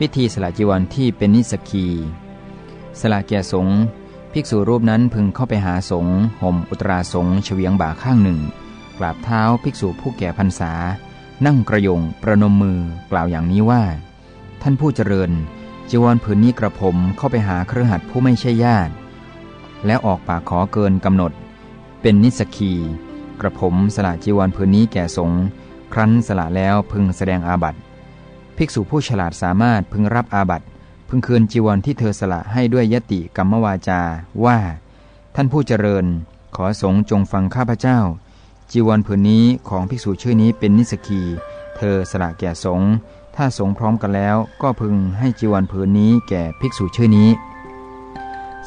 วิธีสละจีวรที่เป็นนิสกีสละแก่สงฆ์ภิกษุรูปนั้นพึงเข้าไปหาสงฆ์ห่มอุตราสงฆ์เฉวียงบ่าข้างหนึ่ง กราบเท้าภิกษุผู้แก่พรรษา นั่งกระยงประนมมือกล่าวอย่างนี้ว่า ท่านผู้เจริญจีวรผืนนี้กระผมเข้าไปหาเครือขัดผู้ไม่ใช่ญาติ และออกปากขอเกินกำหนด เป็นนิสกีกระผมสละจีวรผืนนี้แก่สงฆ์ครั้นสละแล้วพึงแสดงอาบัติ ภิกษุผู้ฉลาดสามารถพึงรับอาบัติ พึงคืนจีวรที่เธอสละให้ด้วยยติกรรมวาจาว่า ท่านผู้เจริญ ขอสงฆ์จงฟังข้าพเจ้า จีวรผืนนี้ของภิกษุชื่อนี้เป็นนิสกี เธอสละแก่สงฆ์ถ้าสงฆ์พร้อมกันแล้ว ก็พึงให้จีวรผืนนี้แก่ภิกษุชื่อนี้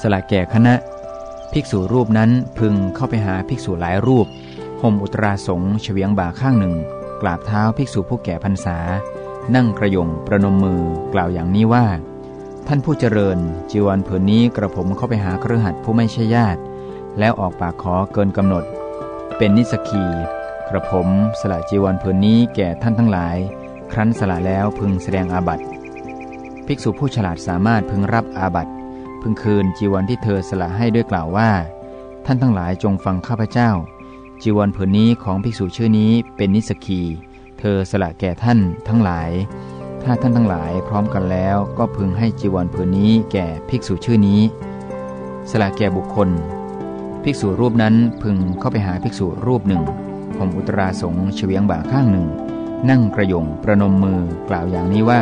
สละแก่คณะ ภิกษุรูปนั้นพึงเข้าไปหาภิกษุหลายรูปห่มอุตราสงฆ์เฉวียงบ่าข้างหนึ่ง กราบเท้าภิกษุผู้แก่พรรษา นั่งกระยงประนมมือกล่าวอย่างนี้ว่า ท่านผู้เจริญจีวรผืนนี้กระผมเข้าไปหาเครือขัดผู้ไม่ใช่ญาติ แล้วออกปากขอเกินกำหนด เป็นนิสกีกระผมสละจีวรผืนนี้แก่ท่านทั้งหลาย ครั้นสละแล้วพึงแสดงอาบัติภิกษุผู้ฉลาดสามารถพึงรับอาบัติพึงคืนจีวรที่เธอสละให้ด้วยกล่าวว่า ท่านทั้งหลายจงฟังข้าพเจ้า จีวรผืนนี้ของภิกษุชื่อนี้เป็นนิสกี ธอสละแก่ท่านทั้งหลาย ถ้าท่านทั้งหลายพร้อมกันแล้วก็พึงให้จีวรผืนนี้แก่ภิกษุชื่อนี้ สละแก่บุคคล ภิกษุรูปนั้นพึงเข้าไปหาภิกษุรูปหนึ่งห่มอุตราสงฆ์เฉวียงบ่าข้างหนึ่ง นั่งกระยงประนมมือกล่าวอย่างนี้ว่า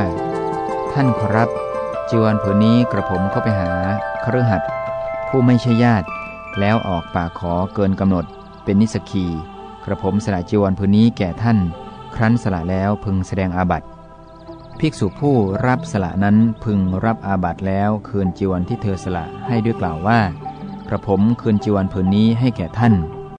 ท่านขอรับจีวรผืนนี้กระผมเข้าไปหาคฤหัสผู้ไม่ใช่ญาติ แล้วออกปากขอเกินกำหนดเป็นนิสกีกระผมสละจีวรผืนนี้แก่ท่าน ครั้นสละแล้วพึงแสดงอาบัติ ภิกษุผู้รับสละนั้นพึงรับอาบัติแล้วคืนจีวรที่เธอสละให้ด้วยกล่าวว่า กระผมคืนจีวรผืนนี้ให้แก่ท่าน